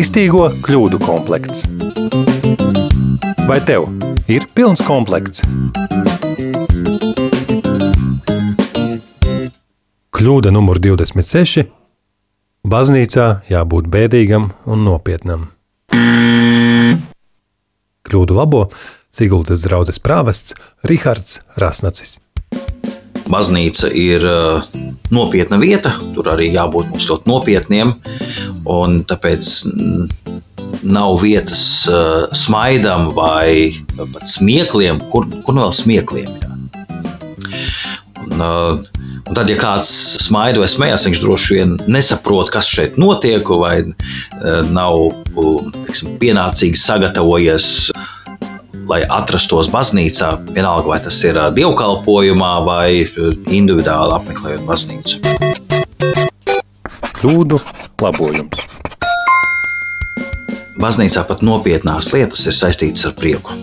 Kristīgo kļūdu komplekts. Vai tev ir pilns komplekts? Kļūda numur 26. Baznīcā jābūt bēdīgam un nopietnam. Kļūdu labo Siguldas draugs prāvests Rihards Rasnacis. Baznīca ir uh, nopietna vieta, tur arī jābūt mums ļoti nopietniem. Tāpēc mm, nav vietas uh, smaidam vai pat smiekliem, kur, kur nu vēl smiekliem. Jā. Un, uh, Un tad, ja kāds smaida vai smējas, viņš droši vien nesaprot, kas šeit notiek, vai nav tiksim, pienācīgi sagatavojies lai atrastos baznīcā, vienalga vai tas ir dievkalpojumā vai individuāli apmeklējot baznīcu. Kļūdu labojums. Baznīcā pat nopietnās lietas ir saistītas ar prieku.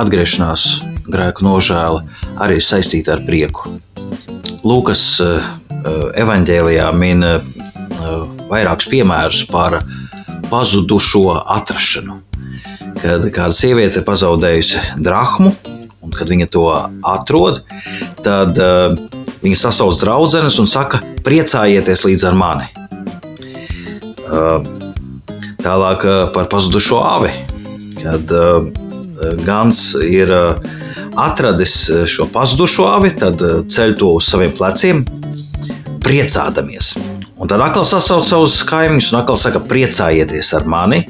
Atgriešanās, grēku nožēla arī ir saistīta ar prieku. Lūkas evanģēlijā min vairākus piemērus par pazudušo atrašanu kad kāda sieviete ir pazaudējusi drachmu, un kad viņa to atrod, tad uh, viņa sasauc draudzenes un saka, priecājieties līdz ar mani. Uh, tālāk uh, par pazudušo avi, kad uh, Gans ir uh, atradis šo pazudušo avi, tad ceļ to uz saviem pleciem, priecādamies. Un tad atkal sasauc savus kaimiņus un atkal saka, priecājieties ar mani.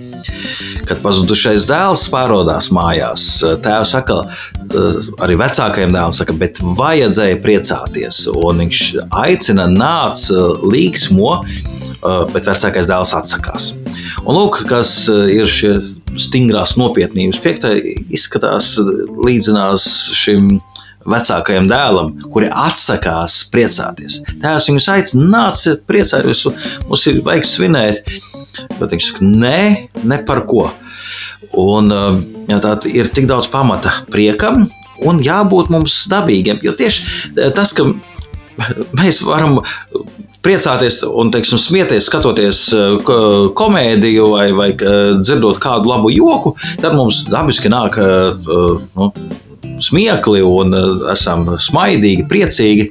Kad pazudušais dēls pārādās mājās, tēvs saka, eh, arī vecākajam dēlam saka, bet vajadzēja priecāties. Un viņš aicina, nāc, eh, līksmo, eh, bet vecākais dēls atsakās. Un lūk, kas ir šie stingrās nopietnības piektai, izskatās līdzinās šim vecākajam dēlam, kuri atsakās priecāties. Tēvs viņus aicina, nāciet, priecājieties, mums ir vajag svinēt. Bet viņš saka, nē, ne par ko. Un, um, jā, tā ir tik daudz pamata priekam, un jābūt mums dabīgiem. Jo tieši tas, ka mēs varam priecāties un teiksim, smieties, skatoties uh, komēdiju vai, vai uh, dzirdot kādu labu joku, tad mums dabiski nāk uh, nu, smiekli un eh, esam smaidīgi, priecīgi.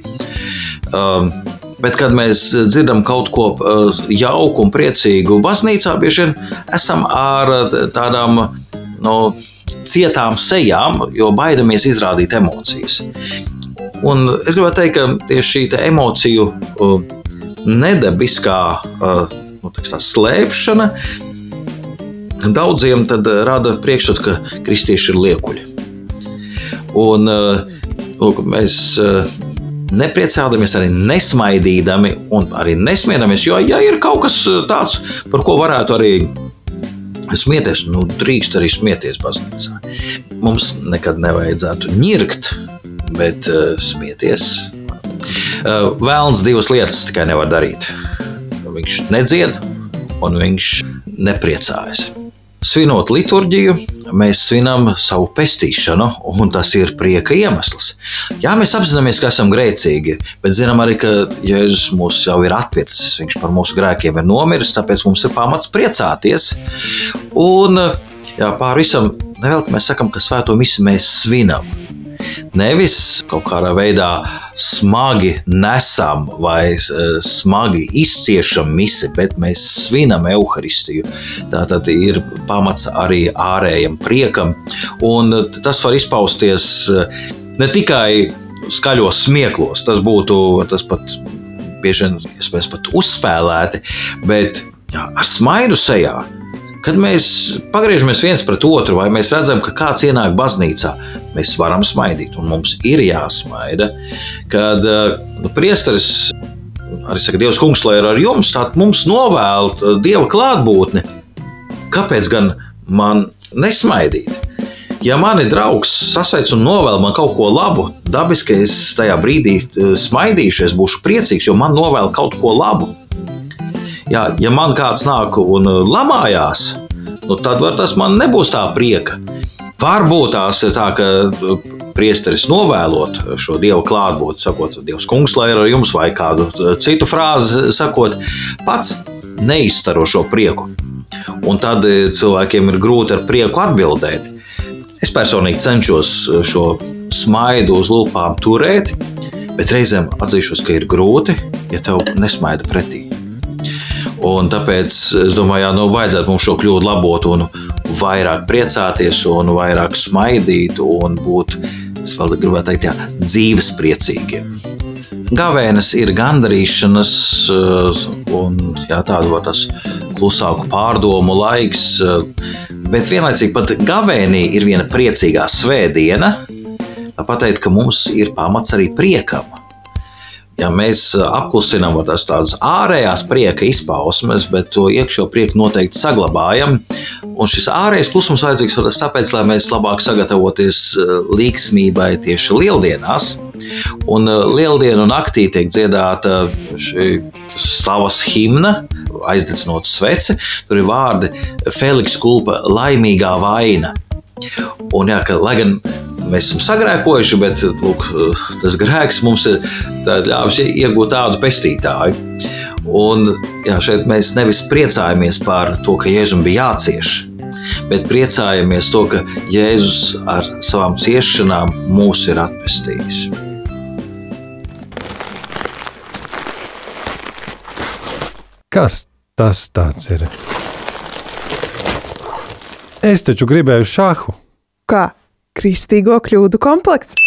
Um, bet, kad mēs dzirdam kaut ko eh, jauku un priecīgu baznīcā, bieži vien esam ar eh, tādām no, cietām sejām, jo baidamies izrādīt emocijas. Un es gribētu teikt, ka tieši šī emociju nedabiskā nu, tā slēpšana daudziem rada priekšstatu, ka kristieši ir liekuļi. Un, eh, lūk, mēs nepriecājamies, arī nesmaidīdami un arī nesmiedamies. Jo, ja ir kaut kas tāds, par ko varētu arī smieties, nu, drīkst arī smieties baznīcā. Mums nekad nevajadzētu ņirgt, bet uh, smieties. Uh, Vēlns divas lietas tikai nevar darīt. Viņš nedzied, un viņš nepriecājas. Svinot liturģiju, mēs svinam savu pestīšanu, un tas ir prieka iemesls. Jā, mēs apzināmies, ka esam grēcīgi, bet zinām arī, ka Jēzus mūs jau ir atpircis. Viņš par mūsu grēkiem ir nomiris, tāpēc mums ir pamats priecāties. Un jā, pār visam, nevelti mēs sakam, ka svēto misiju mēs svinam. Nevis kaut kādā veidā smagi nesam vai eh, smagi izciešam misi, bet mēs svinam evaharistiju. Tā tad ir pamats arī ārējam priekam, un tas var izpausties eh, ne tikai skaļos smieklos, tas būtu tas pat bieži vien iespējams pat uzspēlēti, bet jā, ar smaidu sejā. Kad mēs pagriežamies viens pret otru, vai mēs redzam, ka kāds ienāk baznīcā, mēs varam smaidīt, un mums ir jāsmaida. Kad eh, nu, priesteris arī saka, Dievs, kungs, lai ir ar jums, tad mums novēl eh, Dieva klātbūtni. Kāpēc gan man nesmaidīt? Ja mani draugs sasveic un novēl man kaut ko labu, dabiski es tajā brīdī eh, smaidīšu, es būšu priecīgs, jo man novēl kaut ko labu. Jā, ja man kāds nāk un lamājās, nu tad tas man nebūs tā prieka. Varbūt tās ir tā, ka uh, priesteris novēlot šo dievu klātbūtni, sakot, Dievs, kungs, lai ir ar jums, vai kādu uh, citu frāzi sakot, pats neizstaro šo prieku. un tad cilvēkiem ir grūti ar prieku atbildēt. Es personīgi cenšos šo smaidu uz lūpām turēt, bet reizēm atzīšos, ka ir grūti, ja tev nesmaida pretī. Un tāpēc es domāju, ka nu, vajadzētu mums šo kļūdu labot un vairāk priecāties, un vairāk smaidīt un būt, es vēl gribētu teikt, jā, dzīves priecīgiem. Gavēnis ir gandarīšanas eh, un jā, tādu tas klusāku pārdomu laiks, eh, bet vienlaicīgi pat gavēnī ir viena priecīgā svētdiena, pateikt, ka mums ir pamats arī priekam. Ja mēs apklusinām tās ārējās prieka izpausmes, bet to iekšējo prieku noteikti saglabājam. Un šis ārējais klusums vajadzīgs tas tāpēc, lai mēs labāk sagatavoties līksmībai tieši lieldienās. Un lieldienu naktī tiek dziedāta šī slavas himna, aizdedzinot sveci. Tur ir vārdi Feliks Kulpa laimīgā vaina. Un, jā, ka, lai gan mēs esam sagrēkojuši, bet lūk, tas grēks mums ir ļāvis iegūt tādu pestītāju. Un, jā, šeit mēs nevis priecājamies par to, ka Jēzum bija jācieš, bet priecājamies to, ka Jēzus ar savām ciešanām mūs ir atpestījis. Kas tas ir? Es taču gribēju šāhu. Kā? Kristīgo kļūdu komplekts.